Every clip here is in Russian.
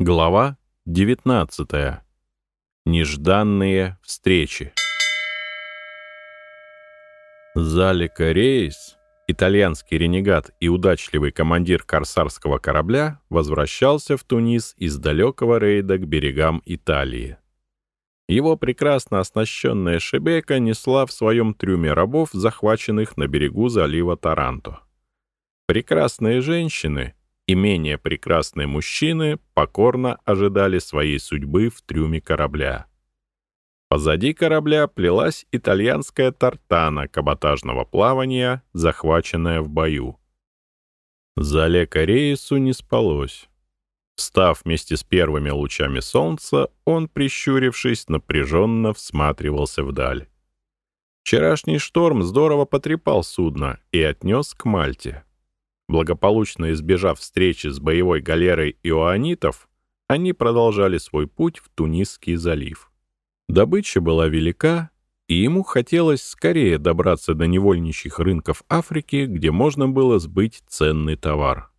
Глава 19. Нежданные встречи. Залика Рейс, итальянский ренегат и удачливый командир корсарского корабля, возвращался в Тунис из далекого рейда к берегам Италии. Его прекрасно оснащенная шебека несла в своем трюме рабов, захваченных на берегу залива Таранто. Прекрасные женщины — и менее прекрасные мужчины покорно ожидали своей судьбы в трюме корабля. Позади корабля плелась итальянская тартана каботажного плавания, захваченная в бою. За Рейсу не спалось. Встав вместе с первыми лучами солнца, он, прищурившись, напряженно всматривался вдаль. Вчерашний шторм здорово потрепал судно и отнес к Мальте. Благополучно избежав встречи с боевой галерой иоанитов, они продолжали свой путь в Тунисский залив. Добыча была велика, и ему хотелось скорее добраться до невольничьих рынков Африки, где можно было сбыть ценный товар.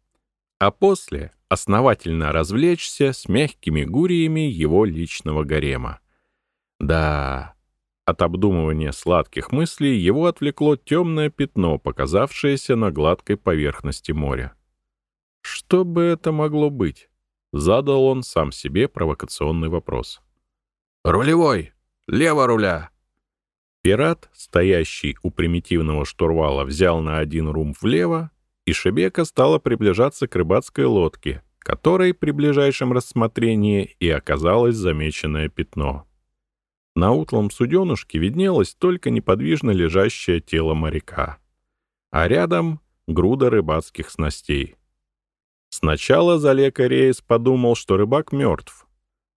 А после основательно развлечься с мягкими гуриями его личного гарема. Да, от обдумывания сладких мыслей его отвлекло темное пятно, показавшееся на гладкой поверхности моря. Что бы это могло быть? Задал он сам себе провокационный вопрос. «Рулевой! Лево руля!» Пират, стоящий у примитивного штурвала, взял на один рум влево, и Шебека стала приближаться к рыбацкой лодке, которой при ближайшем рассмотрении и оказалось замеченное пятно. На утлом суденушке виднелось только неподвижно лежащее тело моряка. А рядом — груда рыбацких снастей. Сначала Залека Рейс подумал, что рыбак мертв,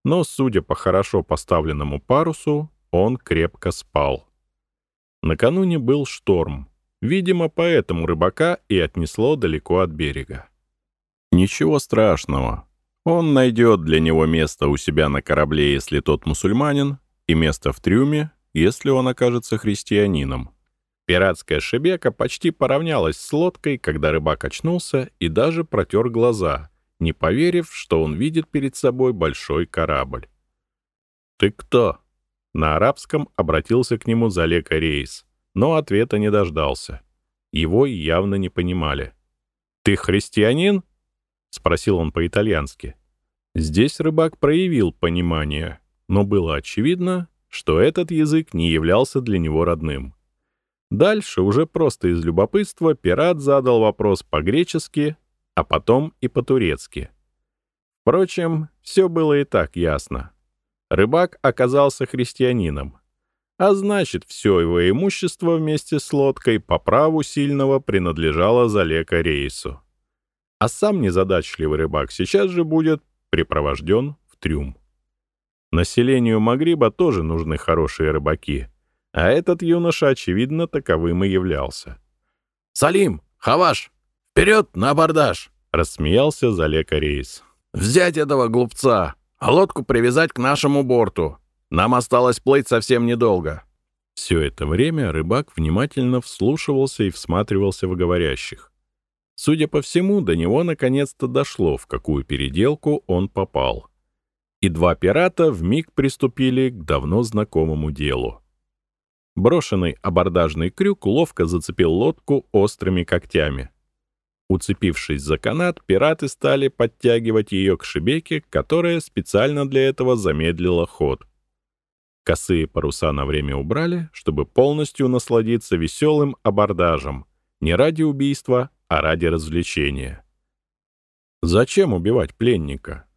но, судя по хорошо поставленному парусу, он крепко спал. Накануне был шторм. Видимо, поэтому рыбака и отнесло далеко от берега. Ничего страшного. Он найдет для него место у себя на корабле, если тот мусульманин, и место в трюме, если он окажется христианином. Пиратская шебека почти поравнялась с лодкой, когда рыбак очнулся и даже протер глаза, не поверив, что он видит перед собой большой корабль. «Ты кто?» На арабском обратился к нему Залека Рейс, но ответа не дождался. Его явно не понимали. «Ты христианин?» — спросил он по-итальянски. Здесь рыбак проявил понимание, но было очевидно, что этот язык не являлся для него родным. Дальше, уже просто из любопытства, пират задал вопрос по-гречески, а потом и по-турецки. Впрочем, все было и так ясно. Рыбак оказался христианином, а значит, все его имущество вместе с лодкой по праву сильного принадлежало Залека Рейсу. А сам незадачливый рыбак сейчас же будет припровожден в трюм. Населению Магриба тоже нужны хорошие рыбаки, а этот юноша, очевидно, таковым и являлся. «Салим! Хаваш! Вперед на абордаж!» — рассмеялся Залека Рейс. «Взять этого глупца, а лодку привязать к нашему борту. Нам осталось плыть совсем недолго». Все это время рыбак внимательно вслушивался и всматривался в говорящих. Судя по всему, до него наконец-то дошло, в какую переделку он попал — и два пирата вмиг приступили к давно знакомому делу. Брошенный абордажный крюк ловко зацепил лодку острыми когтями. Уцепившись за канат, пираты стали подтягивать ее к шибеке, которая специально для этого замедлила ход. Косые паруса на время убрали, чтобы полностью насладиться веселым абордажем, не ради убийства, а ради развлечения. Зачем убивать пленника?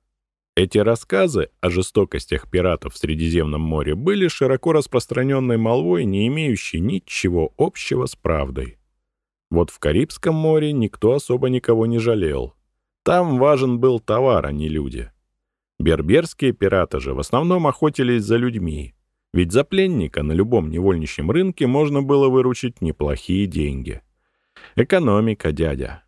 Эти рассказы о жестокостях пиратов в Средиземном море были широко распространенной молвой, не имеющей ничего общего с правдой. Вот в Карибском море никто особо никого не жалел. Там важен был товар, а не люди. Берберские пираты же в основном охотились за людьми, ведь за пленника на любом невольничьем рынке можно было выручить неплохие деньги. Экономика, дядя.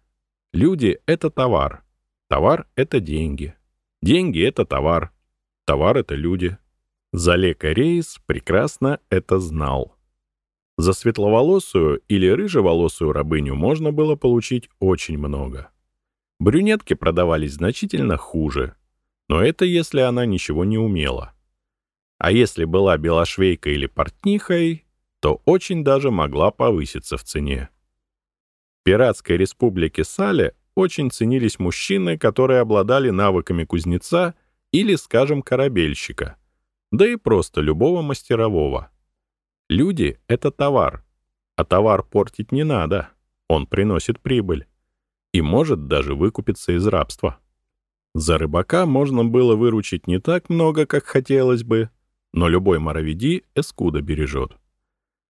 Люди — это товар. Товар — это деньги. Деньги — это товар. Товар — это люди. Залека Рейс прекрасно это знал. За светловолосую или рыжеволосую рабыню можно было получить очень много. Брюнетки продавались значительно хуже. Но это если она ничего не умела. А если была белошвейкой или портнихой, то очень даже могла повыситься в цене. В пиратской республике Сале очень ценились мужчины, которые обладали навыками кузнеца или, скажем, корабельщика, да и просто любого мастерового. Люди — это товар, а товар портить не надо, он приносит прибыль и может даже выкупиться из рабства. За рыбака можно было выручить не так много, как хотелось бы, но любой моровиди эскуда бережет.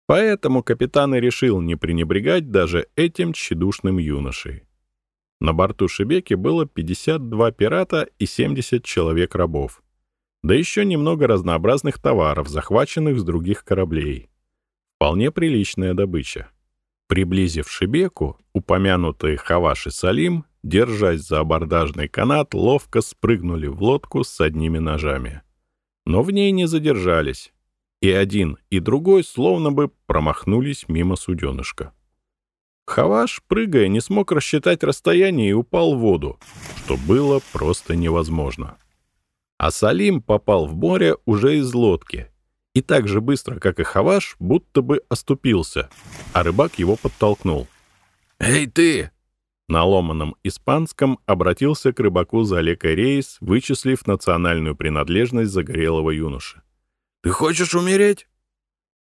Поэтому капитан и решил не пренебрегать даже этим тщедушным юношей. На борту Шебеки было 52 пирата и 70 человек-рабов. Да еще немного разнообразных товаров, захваченных с других кораблей. Вполне приличная добыча. Приблизив Шебеку, упомянутые Хаваш и Салим, держась за абордажный канат, ловко спрыгнули в лодку с одними ножами. Но в ней не задержались, и один, и другой словно бы промахнулись мимо суденышка. Хаваш, прыгая, не смог рассчитать расстояние и упал в воду, что было просто невозможно. А Салим попал в море уже из лодки и так же быстро, как и Хаваш, будто бы оступился, а рыбак его подтолкнул. «Эй, ты!» На ломаном испанском обратился к рыбаку Залека Рейс, вычислив национальную принадлежность загорелого юноши. «Ты хочешь умереть?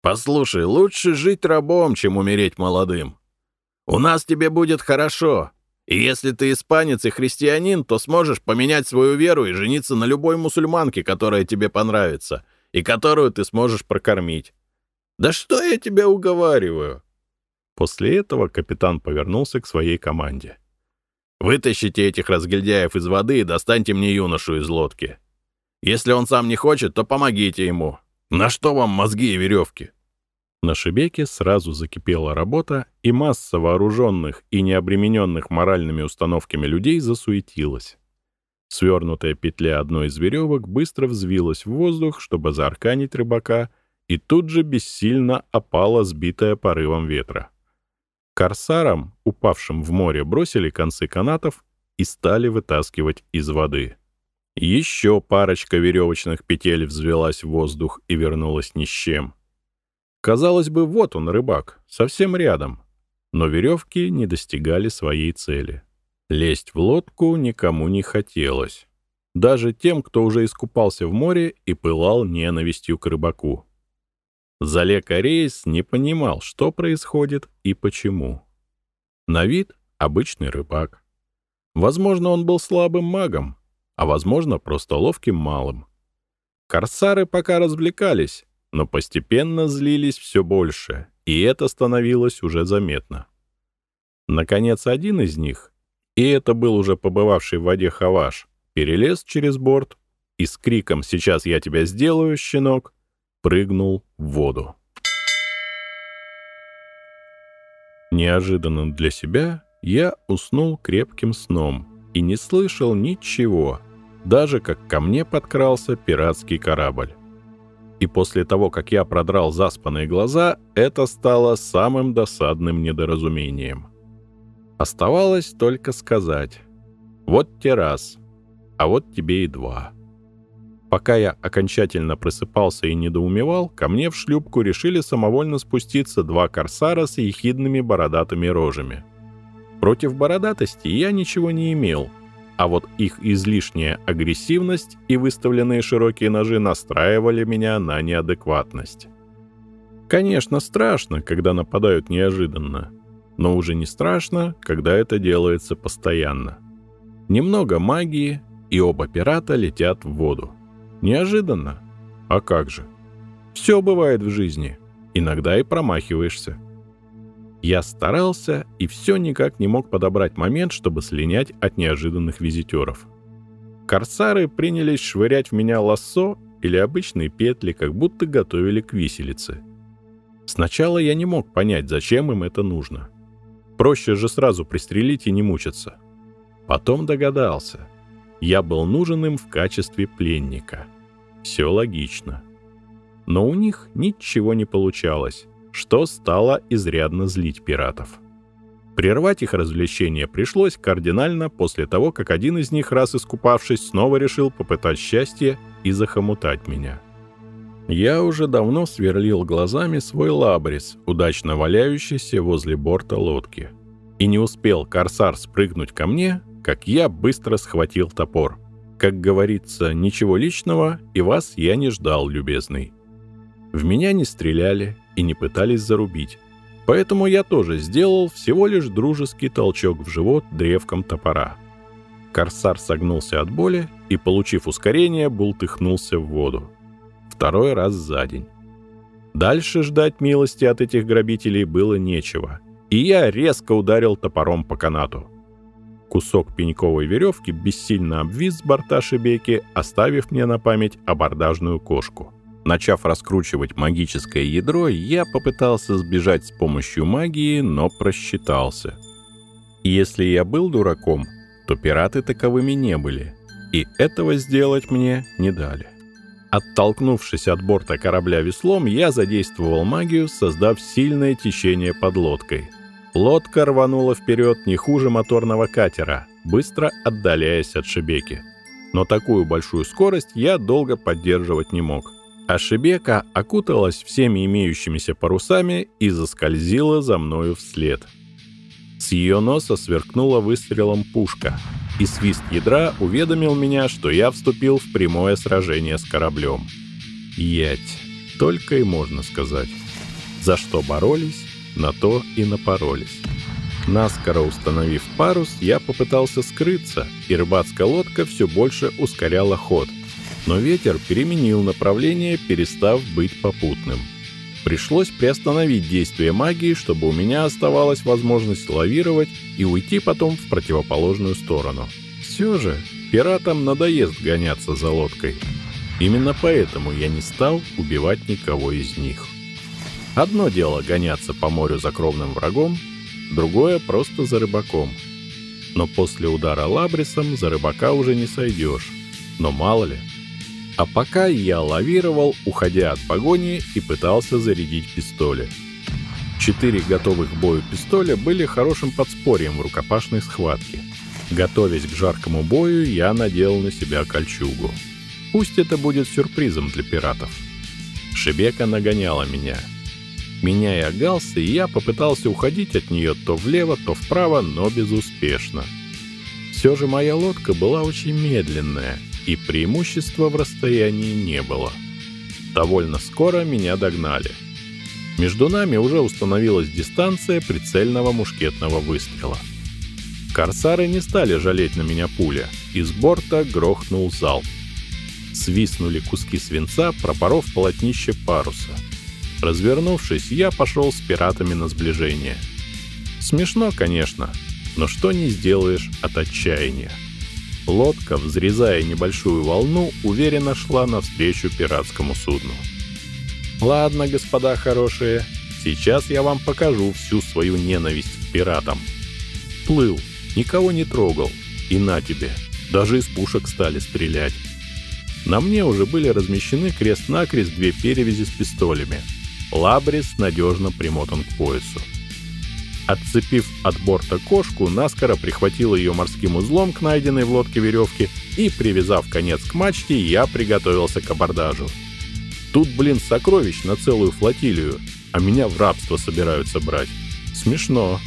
Послушай, лучше жить рабом, чем умереть молодым. У нас тебе будет хорошо. И если ты испанец и христианин, то сможешь поменять свою веру и жениться на любой мусульманке, которая тебе понравится, и которую ты сможешь прокормить. Да что я тебя уговариваю?» После этого капитан повернулся к своей команде. «Вытащите этих разгильдяев из воды и достаньте мне юношу из лодки. Если он сам не хочет, то помогите ему. На что вам мозги и веревки?» На Шебеке сразу закипела работа, и масса вооруженных и необремененных моральными установками людей засуетилась. Свернутая петля одной из веревок быстро взвилась в воздух, чтобы заарканить рыбака, и тут же бессильно опала, сбитая порывом ветра. Корсарам, упавшим в море, бросили концы канатов и стали вытаскивать из воды. Еще парочка веревочных петель взвелась в воздух и вернулась ни с чем. Казалось бы, вот он, рыбак, совсем рядом. Но веревки не достигали своей цели. Лезть в лодку никому не хотелось. Даже тем, кто уже искупался в море и пылал ненавистью к рыбаку. Залек Ареис не понимал, что происходит и почему. На вид обычный рыбак. Возможно, он был слабым магом, а возможно, просто ловким малым. Корсары пока развлекались, но постепенно злились все больше, и это становилось уже заметно. Наконец, один из них, и это был уже побывавший в воде Хаваш, перелез через борт и с криком «Сейчас я тебя сделаю, щенок!» прыгнул в воду. Неожиданно для себя я уснул крепким сном и не слышал ничего, даже как ко мне подкрался пиратский корабль и после того, как я продрал заспанные глаза, это стало самым досадным недоразумением. Оставалось только сказать «Вот те раз, а вот тебе и два». Пока я окончательно просыпался и недоумевал, ко мне в шлюпку решили самовольно спуститься два корсара с ехидными бородатыми рожами. Против бородатости я ничего не имел — а вот их излишняя агрессивность и выставленные широкие ножи настраивали меня на неадекватность. Конечно, страшно, когда нападают неожиданно, но уже не страшно, когда это делается постоянно. Немного магии, и оба пирата летят в воду. Неожиданно? А как же? Все бывает в жизни. Иногда и промахиваешься. Я старался и все никак не мог подобрать момент, чтобы слинять от неожиданных визитеров. Корсары принялись швырять в меня лассо или обычные петли, как будто готовили к виселице. Сначала я не мог понять, зачем им это нужно. Проще же сразу пристрелить и не мучиться. Потом догадался. Я был нужен им в качестве пленника. Все логично. Но у них ничего не получалось что стало изрядно злить пиратов. Прервать их развлечение пришлось кардинально после того, как один из них, раз искупавшись, снова решил попытать счастье и захомутать меня. Я уже давно сверлил глазами свой лабрис, удачно валяющийся возле борта лодки. И не успел корсар спрыгнуть ко мне, как я быстро схватил топор. Как говорится, ничего личного, и вас я не ждал, любезный. В меня не стреляли и не пытались зарубить. Поэтому я тоже сделал всего лишь дружеский толчок в живот древком топора. Корсар согнулся от боли и, получив ускорение, бултыхнулся в воду. Второй раз за день. Дальше ждать милости от этих грабителей было нечего, и я резко ударил топором по канату. Кусок пеньковой веревки бессильно обвис с борта шибеки, оставив мне на память абордажную кошку. Начав раскручивать магическое ядро, я попытался сбежать с помощью магии, но просчитался. если я был дураком, то пираты таковыми не были, и этого сделать мне не дали. Оттолкнувшись от борта корабля веслом, я задействовал магию, создав сильное течение под лодкой. Лодка рванула вперед не хуже моторного катера, быстро отдаляясь от Шебеки. Но такую большую скорость я долго поддерживать не мог — а окуталась всеми имеющимися парусами и заскользила за мною вслед. С ее носа сверкнула выстрелом пушка, и свист ядра уведомил меня, что я вступил в прямое сражение с кораблем. Ять, только и можно сказать. За что боролись, на то и напоролись. Наскоро установив парус, я попытался скрыться, и рыбацкая лодка все больше ускоряла ход — но ветер переменил направление, перестав быть попутным. Пришлось приостановить действие магии, чтобы у меня оставалась возможность лавировать и уйти потом в противоположную сторону. Все же пиратам надоест гоняться за лодкой. Именно поэтому я не стал убивать никого из них. Одно дело гоняться по морю за кровным врагом, другое просто за рыбаком. Но после удара лабрисом за рыбака уже не сойдешь. Но мало ли, а пока я лавировал, уходя от погони и пытался зарядить пистоли. Четыре готовых к бою пистоля были хорошим подспорьем в рукопашной схватке. Готовясь к жаркому бою, я надел на себя кольчугу. Пусть это будет сюрпризом для пиратов. Шебека нагоняла меня. Меняя галсы, я попытался уходить от нее то влево, то вправо, но безуспешно. Все же моя лодка была очень медленная — и преимущества в расстоянии не было. Довольно скоро меня догнали. Между нами уже установилась дистанция прицельного мушкетного выстрела. Корсары не стали жалеть на меня пуля, из борта грохнул залп. Свистнули куски свинца, пропоров полотнище паруса. Развернувшись, я пошел с пиратами на сближение. Смешно, конечно, но что не сделаешь от отчаяния. Лодка, взрезая небольшую волну, уверенно шла навстречу пиратскому судну. «Ладно, господа хорошие, сейчас я вам покажу всю свою ненависть к пиратам. Плыл, никого не трогал, и на тебе, даже из пушек стали стрелять. На мне уже были размещены крест-накрест две перевязи с пистолями. Лабрис надежно примотан к поясу. Отцепив от борта кошку, наскоро прихватил ее морским узлом к найденной в лодке веревке и, привязав конец к мачте, я приготовился к абордажу. Тут, блин, сокровищ на целую флотилию, а меня в рабство собираются брать. Смешно.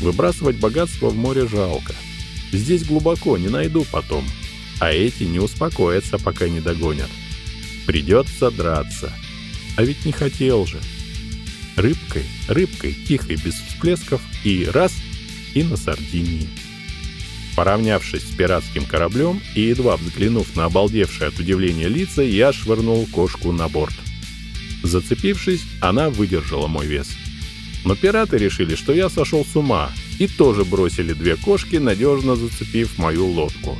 Выбрасывать богатство в море жалко. Здесь глубоко, не найду потом. А эти не успокоятся, пока не догонят. Придется драться. А ведь не хотел же. Рыбкой, рыбкой, тихой, без всплесков, и раз, и на Сардинии. Поравнявшись с пиратским кораблем и едва взглянув на обалдевшие от удивления лица, я швырнул кошку на борт. Зацепившись, она выдержала мой вес. Но пираты решили, что я сошел с ума, и тоже бросили две кошки, надежно зацепив мою лодку.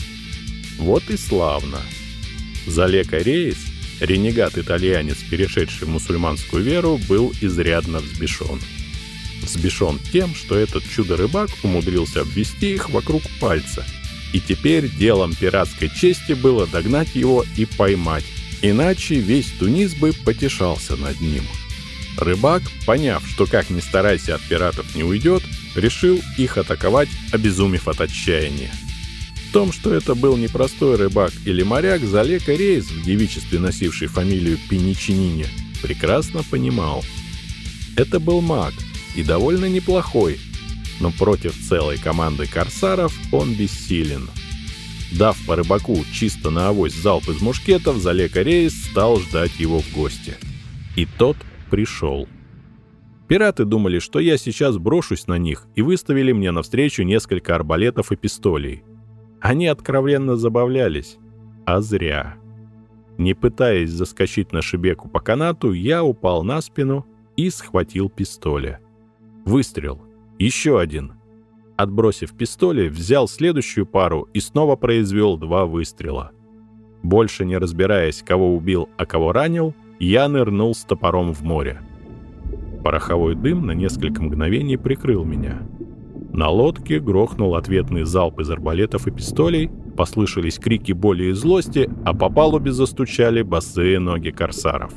Вот и славно. За рейс Ренегат-итальянец, перешедший в мусульманскую веру, был изрядно взбешен. Взбешен тем, что этот чудо-рыбак умудрился обвести их вокруг пальца. И теперь делом пиратской чести было догнать его и поймать, иначе весь Тунис бы потешался над ним. Рыбак, поняв, что как ни старайся от пиратов не уйдет, решил их атаковать, обезумев от отчаяния. В том, что это был не простой рыбак или моряк, Залека Рейс, в девичестве носивший фамилию Пеничинини, прекрасно понимал. Это был маг, и довольно неплохой, но против целой команды корсаров он бессилен. Дав по рыбаку чисто на авось залп из мушкетов, Залека Рейс стал ждать его в гости. И тот пришел. Пираты думали, что я сейчас брошусь на них, и выставили мне навстречу несколько арбалетов и пистолей. Они откровенно забавлялись. А зря. Не пытаясь заскочить на шибеку по канату, я упал на спину и схватил пистоля. Выстрел. Еще один. Отбросив пистоли, взял следующую пару и снова произвел два выстрела. Больше не разбираясь, кого убил, а кого ранил, я нырнул с топором в море. Пороховой дым на несколько мгновений прикрыл меня. На лодке грохнул ответный залп из арбалетов и пистолей, послышались крики боли и злости, а по палубе застучали босые ноги корсаров.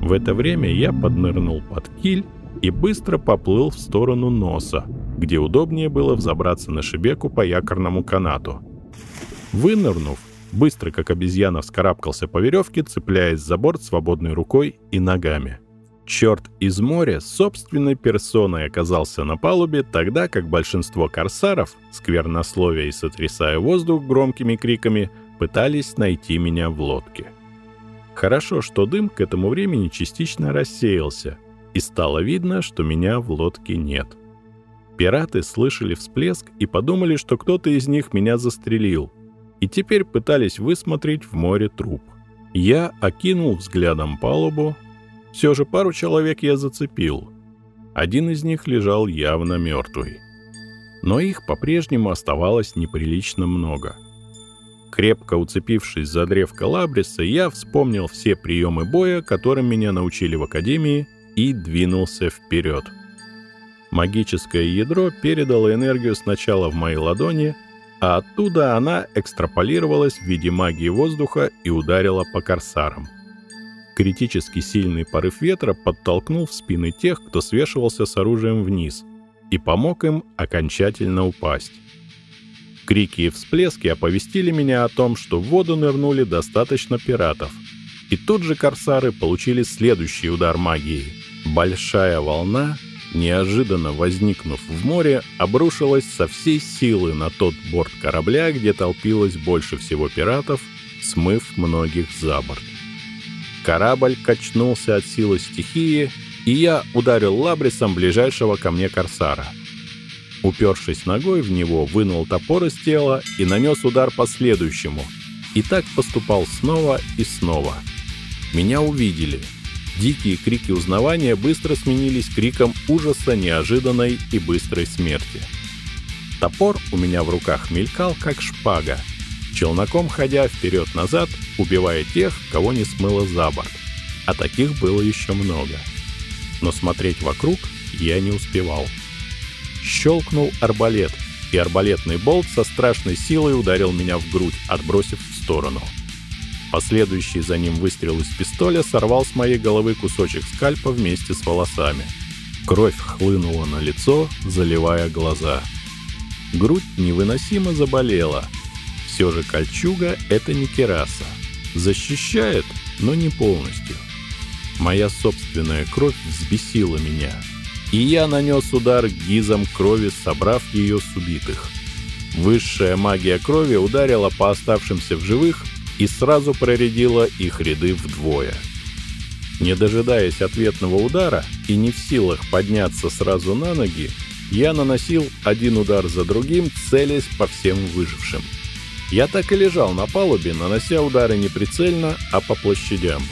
В это время я поднырнул под киль и быстро поплыл в сторону носа, где удобнее было взобраться на шибеку по якорному канату. Вынырнув, быстро как обезьяна вскарабкался по веревке, цепляясь за борт свободной рукой и ногами. Черт из моря собственной персоной оказался на палубе, тогда как большинство корсаров, сквернословия и сотрясая воздух громкими криками, пытались найти меня в лодке. Хорошо, что дым к этому времени частично рассеялся, и стало видно, что меня в лодке нет. Пираты слышали всплеск и подумали, что кто-то из них меня застрелил, и теперь пытались высмотреть в море труп. Я окинул взглядом палубу, все же пару человек я зацепил. Один из них лежал явно мертвый. Но их по-прежнему оставалось неприлично много. Крепко уцепившись за древко Лабриса, я вспомнил все приемы боя, которым меня научили в Академии, и двинулся вперед. Магическое ядро передало энергию сначала в мои ладони, а оттуда она экстраполировалась в виде магии воздуха и ударила по корсарам. Критически сильный порыв ветра подтолкнул в спины тех, кто свешивался с оружием вниз, и помог им окончательно упасть. Крики и всплески оповестили меня о том, что в воду нырнули достаточно пиратов. И тут же корсары получили следующий удар магии. Большая волна, неожиданно возникнув в море, обрушилась со всей силы на тот борт корабля, где толпилось больше всего пиратов, смыв многих за борт. Корабль качнулся от силы стихии, и я ударил лабрисом ближайшего ко мне корсара. Упершись ногой в него, вынул топор из тела и нанес удар по следующему. И так поступал снова и снова. Меня увидели. Дикие крики узнавания быстро сменились криком ужаса неожиданной и быстрой смерти. Топор у меня в руках мелькал, как шпага, челноком ходя вперед-назад, убивая тех, кого не смыло за борт. А таких было еще много. Но смотреть вокруг я не успевал. Щелкнул арбалет, и арбалетный болт со страшной силой ударил меня в грудь, отбросив в сторону. Последующий за ним выстрел из пистоля сорвал с моей головы кусочек скальпа вместе с волосами. Кровь хлынула на лицо, заливая глаза. Грудь невыносимо заболела, все же кольчуга — это не кераса. Защищает, но не полностью. Моя собственная кровь взбесила меня, и я нанес удар гизом крови, собрав ее с убитых. Высшая магия крови ударила по оставшимся в живых и сразу проредила их ряды вдвое. Не дожидаясь ответного удара и не в силах подняться сразу на ноги, я наносил один удар за другим, целясь по всем выжившим. Я так и лежал на палубе, нанося удары не прицельно, а по площадям.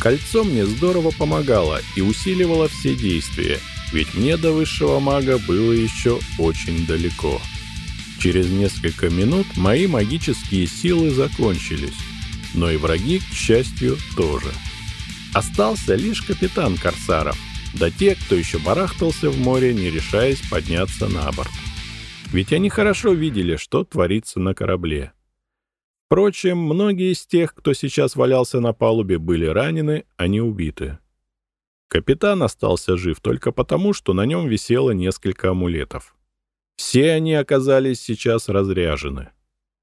Кольцо мне здорово помогало и усиливало все действия, ведь мне до высшего мага было еще очень далеко. Через несколько минут мои магические силы закончились, но и враги, к счастью, тоже. Остался лишь капитан Корсаров, да те, кто еще барахтался в море, не решаясь подняться на борт. Ведь они хорошо видели, что творится на корабле. Впрочем, многие из тех, кто сейчас валялся на палубе, были ранены, а не убиты. Капитан остался жив только потому, что на нем висело несколько амулетов. Все они оказались сейчас разряжены.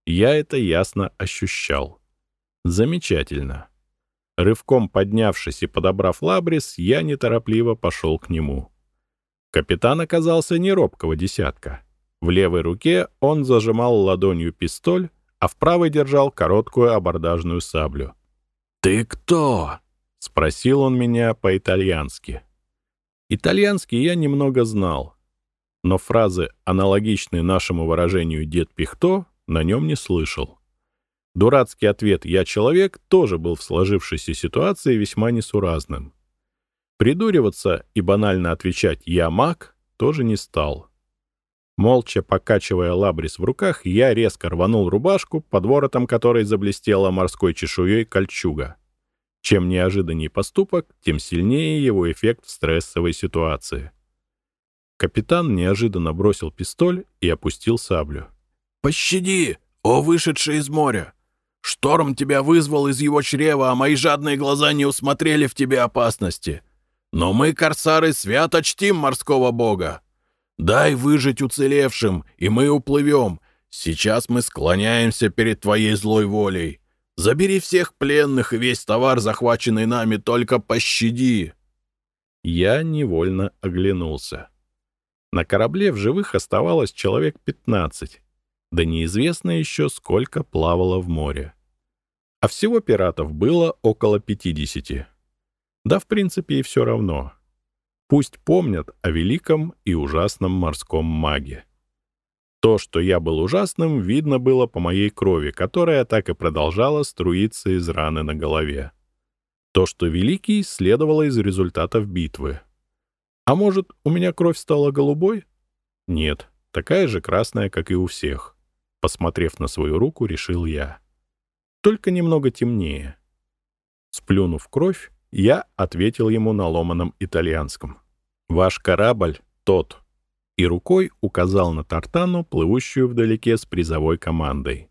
Я это ясно ощущал. Замечательно. Рывком поднявшись и подобрав лабрис, я неторопливо пошел к нему. Капитан оказался не робкого десятка. В левой руке он зажимал ладонью пистоль, а в правой держал короткую абордажную саблю. «Ты кто?» — спросил он меня по-итальянски. Итальянский я немного знал, но фразы, аналогичные нашему выражению «дед Пихто», на нем не слышал. Дурацкий ответ «я человек» тоже был в сложившейся ситуации весьма несуразным. Придуриваться и банально отвечать «я маг» тоже не стал. Молча покачивая лабрис в руках, я резко рванул рубашку, под воротом которой заблестела морской чешуей кольчуга. Чем неожиданней поступок, тем сильнее его эффект в стрессовой ситуации. Капитан неожиданно бросил пистоль и опустил саблю. «Пощади, о вышедший из моря! Шторм тебя вызвал из его чрева, а мои жадные глаза не усмотрели в тебе опасности. Но мы, корсары, свято чтим морского бога. Дай выжить уцелевшим, и мы уплывем. Сейчас мы склоняемся перед твоей злой волей. Забери всех пленных и весь товар, захваченный нами, только пощади». Я невольно оглянулся. На корабле в живых оставалось человек пятнадцать, да неизвестно еще, сколько плавало в море. А всего пиратов было около пятидесяти. Да, в принципе, и все равно. Пусть помнят о великом и ужасном морском маге. То, что я был ужасным, видно было по моей крови, которая так и продолжала струиться из раны на голове. То, что великий, следовало из результатов битвы. А может, у меня кровь стала голубой? Нет, такая же красная, как и у всех. Посмотрев на свою руку, решил я. Только немного темнее. Сплюнув кровь, я ответил ему на ломаном итальянском. «Ваш корабль тот», и рукой указал на Тартану, плывущую вдалеке с призовой командой.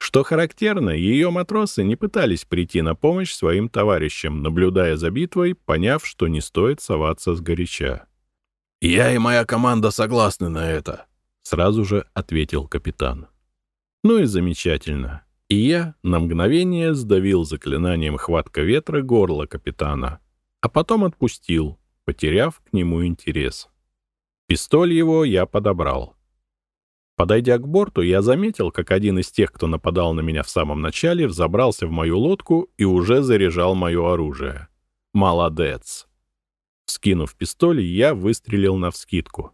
Что характерно, ее матросы не пытались прийти на помощь своим товарищам, наблюдая за битвой, поняв, что не стоит соваться с горяча. «Я и моя команда согласны на это», — сразу же ответил капитан. «Ну и замечательно и я на мгновение сдавил заклинанием хватка ветра горло капитана, а потом отпустил, потеряв к нему интерес. Пистоль его я подобрал. Подойдя к борту, я заметил, как один из тех, кто нападал на меня в самом начале, взобрался в мою лодку и уже заряжал мое оружие. Молодец! Скинув пистоль, я выстрелил навскидку.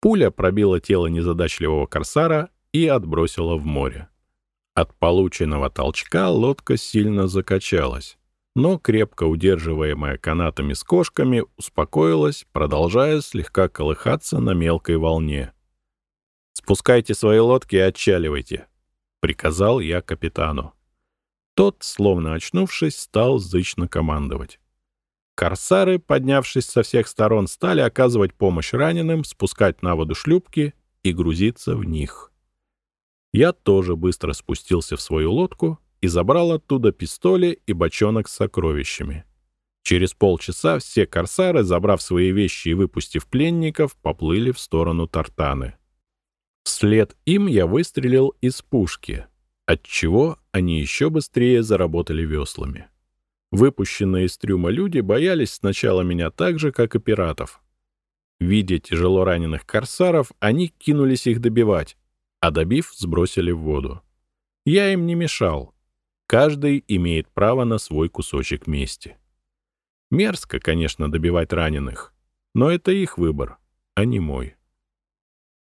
Пуля пробила тело незадачливого корсара и отбросила в море. От полученного толчка лодка сильно закачалась, но, крепко удерживаемая канатами с кошками, успокоилась, продолжая слегка колыхаться на мелкой волне. «Спускайте свои лодки и отчаливайте», — приказал я капитану. Тот, словно очнувшись, стал зычно командовать. Корсары, поднявшись со всех сторон, стали оказывать помощь раненым, спускать на воду шлюпки и грузиться в них. Я тоже быстро спустился в свою лодку и забрал оттуда пистоли и бочонок с сокровищами. Через полчаса все корсары, забрав свои вещи и выпустив пленников, поплыли в сторону Тартаны. Вслед им я выстрелил из пушки, отчего они еще быстрее заработали веслами. Выпущенные из трюма люди боялись сначала меня так же, как и пиратов. Видя тяжело раненых корсаров, они кинулись их добивать, а добив, сбросили в воду. Я им не мешал. Каждый имеет право на свой кусочек мести. Мерзко, конечно, добивать раненых, но это их выбор, а не мой.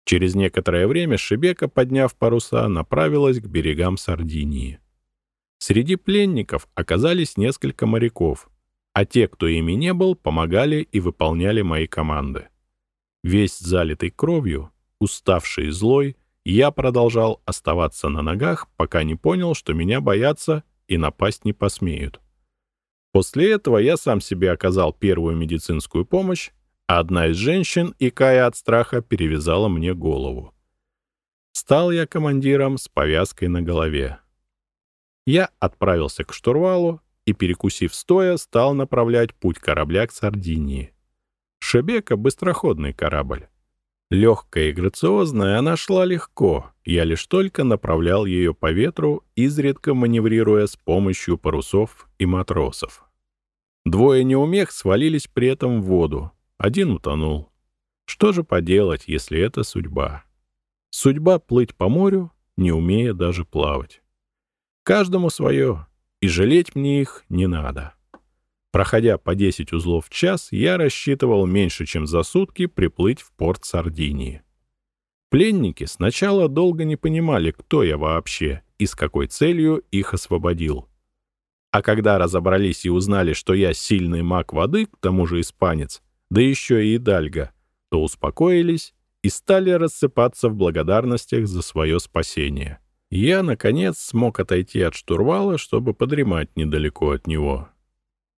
Через некоторое время Шебека, подняв паруса, направилась к берегам Сардинии. Среди пленников оказались несколько моряков, а те, кто ими не был, помогали и выполняли мои команды. Весь залитый кровью, уставший и злой, я продолжал оставаться на ногах, пока не понял, что меня боятся и напасть не посмеют. После этого я сам себе оказал первую медицинскую помощь, а одна из женщин, икая от страха, перевязала мне голову. Стал я командиром с повязкой на голове. Я отправился к штурвалу и, перекусив стоя, стал направлять путь корабля к Сардинии. Шебека — быстроходный корабль. Легкая и грациозная, она шла легко, я лишь только направлял ее по ветру, изредка маневрируя с помощью парусов и матросов. Двое неумех свалились при этом в воду, один утонул. Что же поделать, если это судьба? Судьба плыть по морю, не умея даже плавать. Каждому свое, и жалеть мне их не надо. Проходя по 10 узлов в час, я рассчитывал меньше, чем за сутки приплыть в порт Сардинии. Пленники сначала долго не понимали, кто я вообще и с какой целью их освободил. А когда разобрались и узнали, что я сильный маг воды, к тому же испанец, да еще и Идальго, то успокоились и стали рассыпаться в благодарностях за свое спасение. Я, наконец, смог отойти от штурвала, чтобы подремать недалеко от него.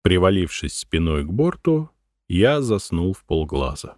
Привалившись спиной к борту, я заснул в полглаза.